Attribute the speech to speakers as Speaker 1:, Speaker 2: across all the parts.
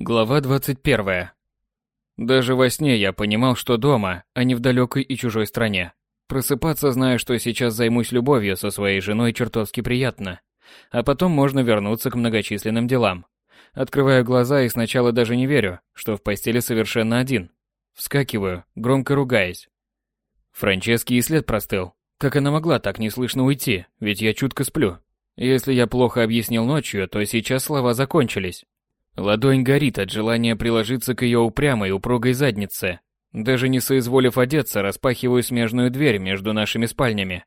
Speaker 1: Глава 21. Даже во сне я понимал, что дома, а не в далекой и чужой стране. Просыпаться, зная, что сейчас займусь любовью со своей женой, чертовски приятно. А потом можно вернуться к многочисленным делам. Открываю глаза и сначала даже не верю, что в постели совершенно один. Вскакиваю, громко ругаясь. Франчески и след простыл. Как она могла так неслышно уйти, ведь я чутко сплю. Если я плохо объяснил ночью, то сейчас слова закончились. Ладонь горит от желания приложиться к ее упрямой, упругой заднице. Даже не соизволив одеться, распахиваю смежную дверь между нашими спальнями.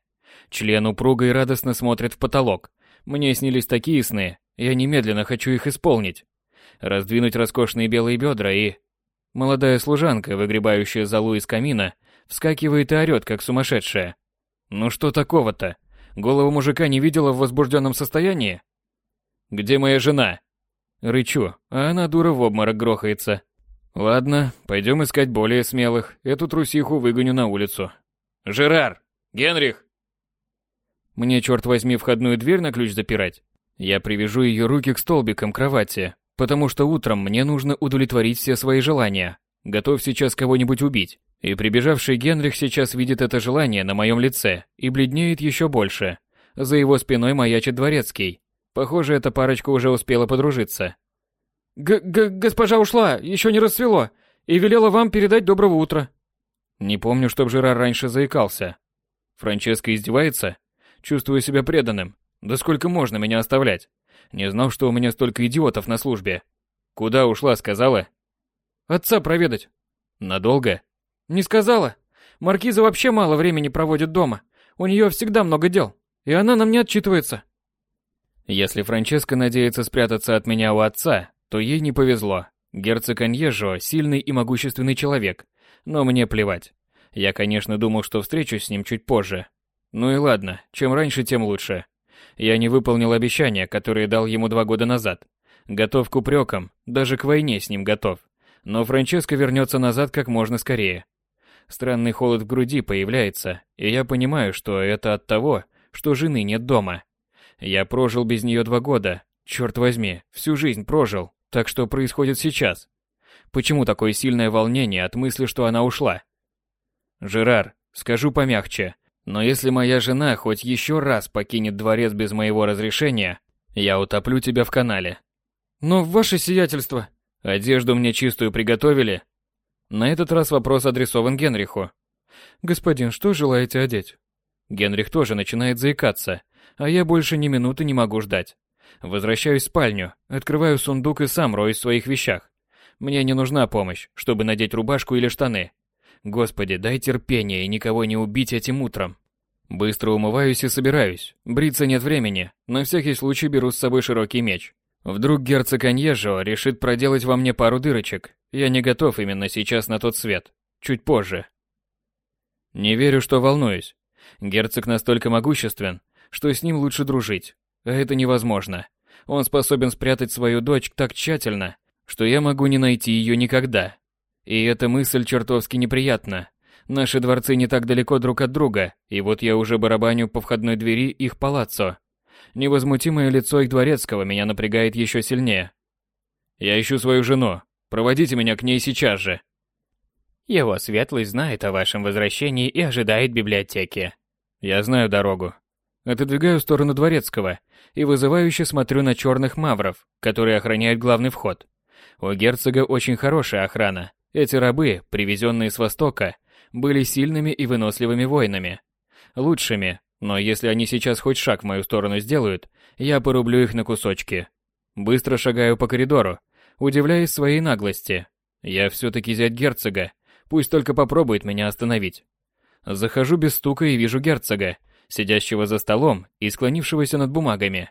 Speaker 1: Член упруго и радостно смотрит в потолок. Мне снились такие сны, я немедленно хочу их исполнить. Раздвинуть роскошные белые бедра и... Молодая служанка, выгребающая золу из камина, вскакивает и орёт, как сумасшедшая. Ну что такого-то? Голову мужика не видела в возбужденном состоянии? «Где моя жена?» Рычу, а она дура в обморок грохается. Ладно, пойдем искать более смелых. Эту трусиху выгоню на улицу. Жерар! Генрих! Мне, черт возьми, входную дверь на ключ запирать. Я привяжу ее руки к столбикам кровати, потому что утром мне нужно удовлетворить все свои желания. Готов сейчас кого-нибудь убить. И прибежавший Генрих сейчас видит это желание на моем лице и бледнеет еще больше. За его спиной маячит дворецкий, Похоже, эта парочка уже успела подружиться. Г -г «Госпожа ушла, еще не расцвело, и велела вам передать доброго утра». Не помню, чтоб Жерар раньше заикался. Франческа издевается? Чувствую себя преданным. Да сколько можно меня оставлять? Не знал, что у меня столько идиотов на службе. Куда ушла, сказала? Отца проведать. Надолго? Не сказала. Маркиза вообще мало времени проводит дома. У нее всегда много дел. И она нам не отчитывается. Если Франческа надеется спрятаться от меня у отца, то ей не повезло. Герцог Аньежо – сильный и могущественный человек, но мне плевать. Я, конечно, думал, что встречусь с ним чуть позже. Ну и ладно, чем раньше, тем лучше. Я не выполнил обещания, которые дал ему два года назад. Готов к упрекам, даже к войне с ним готов. Но Франческо вернется назад как можно скорее. Странный холод в груди появляется, и я понимаю, что это от того, что жены нет дома. Я прожил без нее два года. Черт возьми, всю жизнь прожил. Так что происходит сейчас? Почему такое сильное волнение от мысли, что она ушла? Жерар, скажу помягче, но если моя жена хоть еще раз покинет дворец без моего разрешения, я утоплю тебя в канале. Но ваше сиятельство... Одежду мне чистую приготовили? На этот раз вопрос адресован Генриху. Господин, что желаете одеть? Генрих тоже начинает заикаться, а я больше ни минуты не могу ждать. Возвращаюсь в спальню, открываю сундук и сам роюсь в своих вещах. Мне не нужна помощь, чтобы надеть рубашку или штаны. Господи, дай терпения и никого не убить этим утром. Быстро умываюсь и собираюсь. Бриться нет времени. На всякий случай беру с собой широкий меч. Вдруг герцог Аньежо решит проделать во мне пару дырочек. Я не готов именно сейчас на тот свет. Чуть позже. Не верю, что волнуюсь. Герцог настолько могуществен, что с ним лучше дружить. А это невозможно. Он способен спрятать свою дочь так тщательно, что я могу не найти ее никогда. И эта мысль чертовски неприятна. Наши дворцы не так далеко друг от друга, и вот я уже барабаню по входной двери их палаццо. Невозмутимое лицо их дворецкого меня напрягает еще сильнее. Я ищу свою жену. Проводите меня к ней сейчас же.
Speaker 2: Его светлость знает о вашем возвращении и ожидает библиотеки.
Speaker 1: Я знаю дорогу. Отодвигаю сторону дворецкого и вызывающе смотрю на черных мавров, которые охраняют главный вход. У герцога очень хорошая охрана. Эти рабы, привезенные с Востока, были сильными и выносливыми воинами. Лучшими, но если они сейчас хоть шаг в мою сторону сделают, я порублю их на кусочки. Быстро шагаю по коридору, удивляясь своей наглости. Я все-таки зять герцога, пусть только попробует меня остановить. Захожу без стука и вижу герцога, сидящего за столом и склонившегося над бумагами.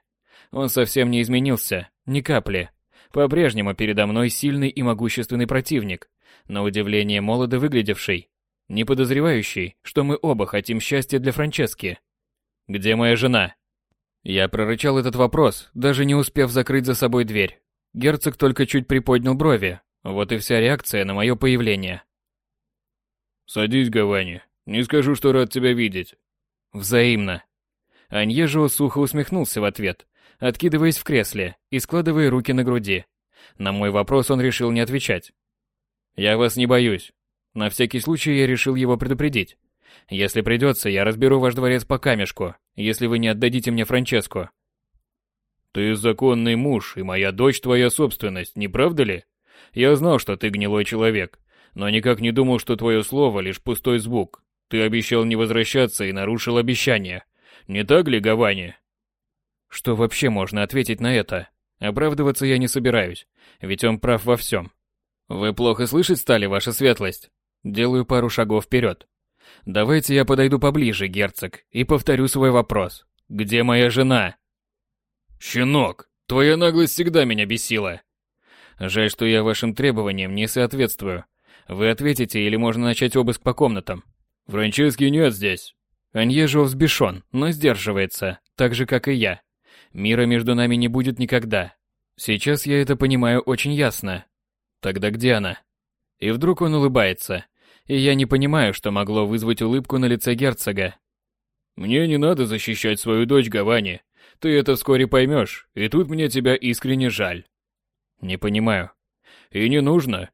Speaker 1: Он совсем не изменился, ни капли. По-прежнему передо мной сильный и могущественный противник, на удивление молодо выглядевший, не подозревающий, что мы оба хотим счастья для Франчески. «Где моя жена?» Я прорычал этот вопрос, даже не успев закрыть за собой дверь. Герцог только чуть приподнял брови, вот и вся реакция на мое появление.
Speaker 3: «Садись, Гавани. Не скажу, что рад тебя видеть.
Speaker 1: Взаимно. Аньежио сухо усмехнулся в ответ, откидываясь в кресле и складывая руки на груди. На мой вопрос он решил не отвечать. «Я вас не боюсь. На всякий случай я решил его предупредить. Если придется, я разберу ваш дворец по камешку, если вы не отдадите мне Франческу».
Speaker 3: «Ты законный муж, и моя дочь твоя собственность, не правда ли? Я знал, что ты гнилой человек, но никак не думал, что твое слово лишь пустой звук. Ты обещал не возвращаться и нарушил обещание. Не так ли, Гавани?»
Speaker 1: Что вообще можно ответить на это? Оправдываться я не собираюсь, ведь он прав во всем. Вы плохо слышать стали, ваша светлость? Делаю пару шагов вперед. Давайте я подойду поближе, герцог, и повторю свой вопрос. Где моя жена?
Speaker 3: Щенок, твоя наглость всегда меня бесила.
Speaker 1: Жаль, что я вашим требованиям не соответствую. Вы ответите или можно начать обыск по комнатам?
Speaker 3: Франчески нет здесь.
Speaker 1: Аньежо взбешен, но сдерживается, так же, как и я. Мира между нами не будет никогда. Сейчас я это понимаю очень ясно. Тогда где она? И вдруг он улыбается. И я не понимаю, что могло вызвать улыбку на лице герцога.
Speaker 3: Мне не надо защищать свою дочь, Гавани. Ты это вскоре поймешь, и тут мне тебя искренне жаль.
Speaker 1: Не понимаю.
Speaker 3: И не нужно.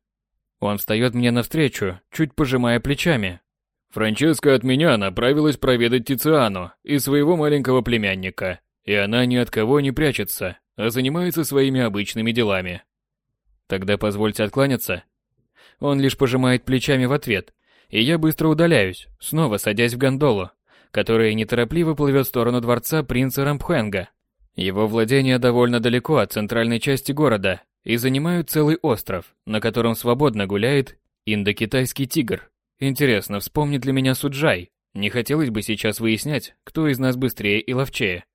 Speaker 1: Он встает мне навстречу, чуть пожимая плечами.
Speaker 3: Франческа от меня направилась проведать Тициану и своего маленького племянника. И она ни от кого не прячется, а занимается своими обычными делами.
Speaker 1: Тогда позвольте откланяться. Он лишь пожимает плечами в ответ, и я быстро удаляюсь, снова садясь в гондолу, которая неторопливо плывет в сторону дворца принца Рампхенга. Его владения довольно далеко от центральной части города и занимают целый остров, на котором свободно гуляет индокитайский тигр. Интересно, вспомнит ли меня Суджай? Не хотелось бы сейчас выяснять, кто из нас быстрее и ловчее.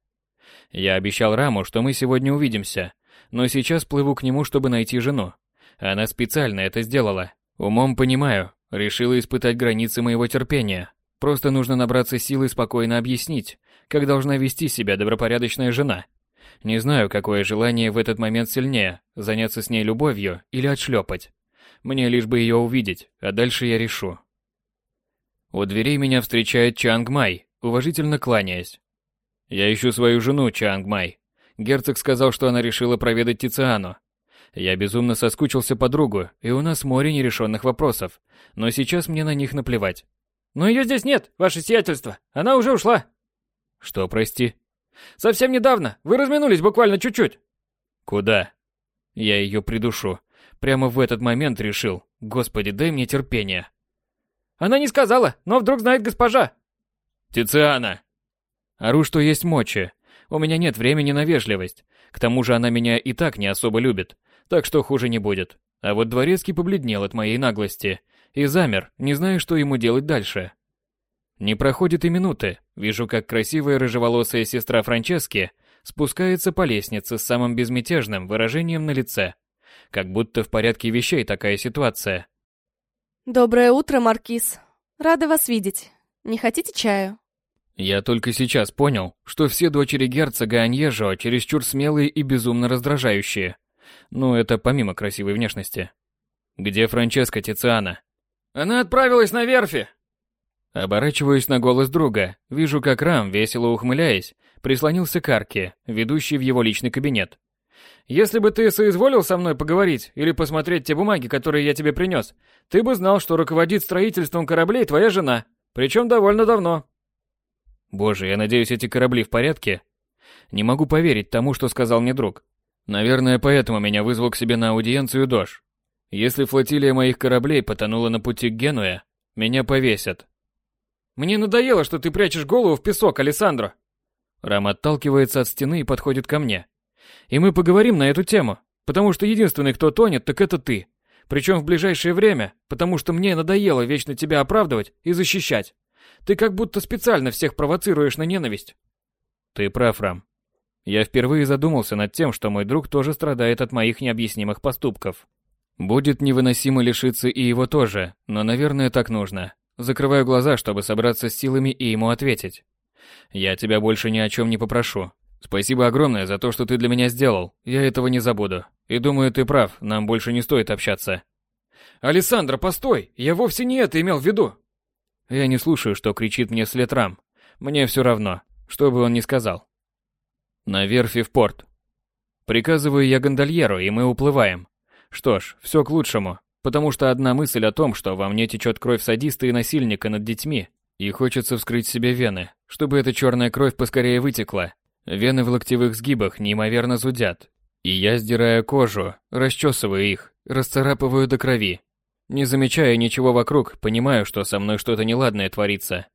Speaker 1: Я обещал Раму, что мы сегодня увидимся, но сейчас плыву к нему, чтобы найти жену. Она специально это сделала. Умом понимаю, решила испытать границы моего терпения. Просто нужно набраться силы спокойно объяснить, как должна вести себя добропорядочная жена. Не знаю, какое желание в этот момент сильнее, заняться с ней любовью или отшлепать. Мне лишь бы ее увидеть, а дальше я решу. У дверей меня встречает Чанг Май, уважительно кланяясь. Я ищу свою жену, Чанг Май. Герцог сказал, что она решила проведать Тициану. Я безумно соскучился по другу, и у нас море нерешенных вопросов, но сейчас мне на них наплевать.
Speaker 4: Но ее здесь нет, ваше сиятельство. Она уже ушла.
Speaker 1: Что, прости?
Speaker 4: Совсем недавно. Вы разминулись буквально чуть-чуть.
Speaker 1: Куда? Я ее придушу. Прямо в этот момент решил. Господи, дай мне терпение.
Speaker 4: Она не сказала, но вдруг знает госпожа.
Speaker 3: Тициана,
Speaker 1: Ору, что есть мочи. У меня нет времени на вежливость. К тому же она меня и так не особо любит, так что хуже не будет. А вот дворецкий побледнел от моей наглости и замер, не зная, что ему делать дальше. Не проходит и минуты, вижу, как красивая рыжеволосая сестра Франчески спускается по лестнице с самым безмятежным выражением на лице. Как будто в порядке вещей такая ситуация.
Speaker 5: Доброе утро, Маркиз. Рада вас видеть. Не хотите чаю?
Speaker 1: Я только сейчас понял, что все дочери герцога Аньежо чересчур смелые и безумно раздражающие. Ну, это помимо красивой внешности. Где Франческа Тициана?
Speaker 4: Она отправилась на верфи.
Speaker 1: Оборачиваюсь на голос друга, вижу, как Рам, весело ухмыляясь, прислонился к арке, ведущей в его личный кабинет.
Speaker 4: Если бы ты соизволил со мной поговорить или посмотреть те бумаги, которые я тебе принес, ты бы знал, что руководит строительством кораблей твоя жена, причем довольно давно.
Speaker 1: Боже, я надеюсь, эти корабли в порядке? Не могу поверить тому, что сказал мне друг. Наверное, поэтому меня вызвал к себе на аудиенцию Дош. Если флотилия моих кораблей потонула на пути к Генуе, меня повесят.
Speaker 4: Мне надоело, что ты прячешь голову в песок, Алессандро.
Speaker 1: Рам отталкивается от стены и подходит ко мне. И мы поговорим на эту тему, потому что единственный, кто тонет, так это ты. Причем в ближайшее время, потому что мне надоело вечно тебя оправдывать и защищать. Ты как будто специально всех провоцируешь на ненависть. Ты прав, Рам. Я впервые задумался над тем, что мой друг тоже страдает от моих необъяснимых поступков. Будет невыносимо лишиться и его тоже, но, наверное, так нужно. Закрываю глаза, чтобы собраться с силами и ему ответить. Я тебя больше ни о чем не попрошу. Спасибо огромное за то, что ты для меня сделал. Я этого не забуду. И думаю, ты прав, нам больше не стоит общаться.
Speaker 4: Александра, постой! Я вовсе не это имел в виду.
Speaker 1: Я не слушаю, что кричит мне след рам. Мне все равно, что бы он ни сказал. На верфи в порт. Приказываю я гондольеру, и мы уплываем. Что ж, все к лучшему, потому что одна мысль о том, что во мне течет кровь садиста и насильника над детьми, и хочется вскрыть себе вены, чтобы эта черная кровь поскорее вытекла. Вены в локтевых сгибах неимоверно зудят, и я, сдирая кожу, расчесываю их, расцарапываю до крови. Не замечая ничего вокруг, понимаю, что со мной что-то неладное творится.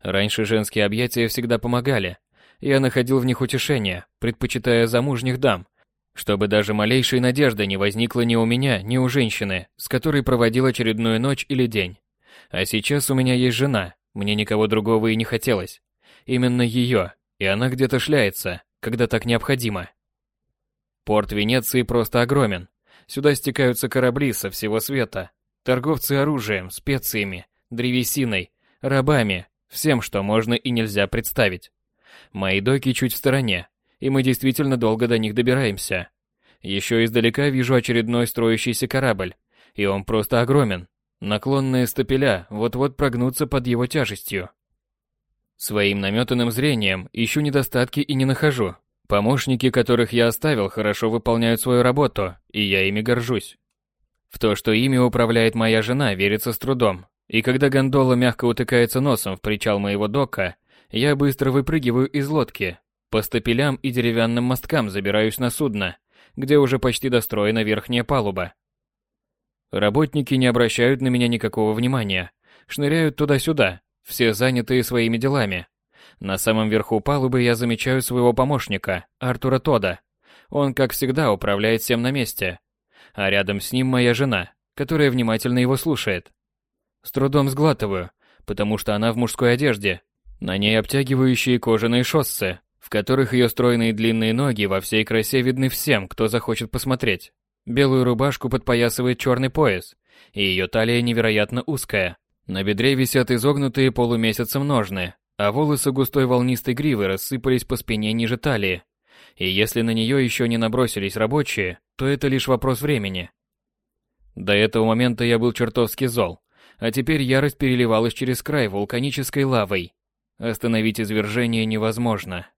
Speaker 1: Раньше женские объятия всегда помогали. Я находил в них утешение, предпочитая замужних дам, чтобы даже малейшей надежды не возникло ни у меня, ни у женщины, с которой проводил очередную ночь или день. А сейчас у меня есть жена, мне никого другого и не хотелось. Именно ее, и она где-то шляется, когда так необходимо. Порт Венеции просто огромен. Сюда стекаются корабли со всего света. Торговцы оружием, специями, древесиной, рабами, всем, что можно и нельзя представить. Мои доки чуть в стороне, и мы действительно долго до них добираемся. Еще издалека вижу очередной строящийся корабль, и он просто огромен. Наклонные стапеля вот-вот прогнутся под его тяжестью. Своим наметанным зрением ищу недостатки и не нахожу. Помощники, которых я оставил, хорошо выполняют свою работу, и я ими горжусь. В то, что ими управляет моя жена, верится с трудом. И когда гондола мягко утыкается носом в причал моего дока, я быстро выпрыгиваю из лодки. По стапелям и деревянным мосткам забираюсь на судно, где уже почти достроена верхняя палуба. Работники не обращают на меня никакого внимания, шныряют туда-сюда, все занятые своими делами. На самом верху палубы я замечаю своего помощника, Артура Тода. Он, как всегда, управляет всем на месте. А рядом с ним моя жена, которая внимательно его слушает. С трудом сглатываю, потому что она в мужской одежде. На ней обтягивающие кожаные шоссы, в которых ее стройные длинные ноги во всей красе видны всем, кто захочет посмотреть. Белую рубашку подпоясывает черный пояс, и ее талия невероятно узкая. На бедре висят изогнутые полумесяцем ножны, а волосы густой волнистой гривы рассыпались по спине ниже талии. И если на нее еще не набросились рабочие, то это лишь вопрос времени. До этого момента я был чертовски зол, а теперь ярость переливалась через край вулканической лавой. Остановить извержение невозможно.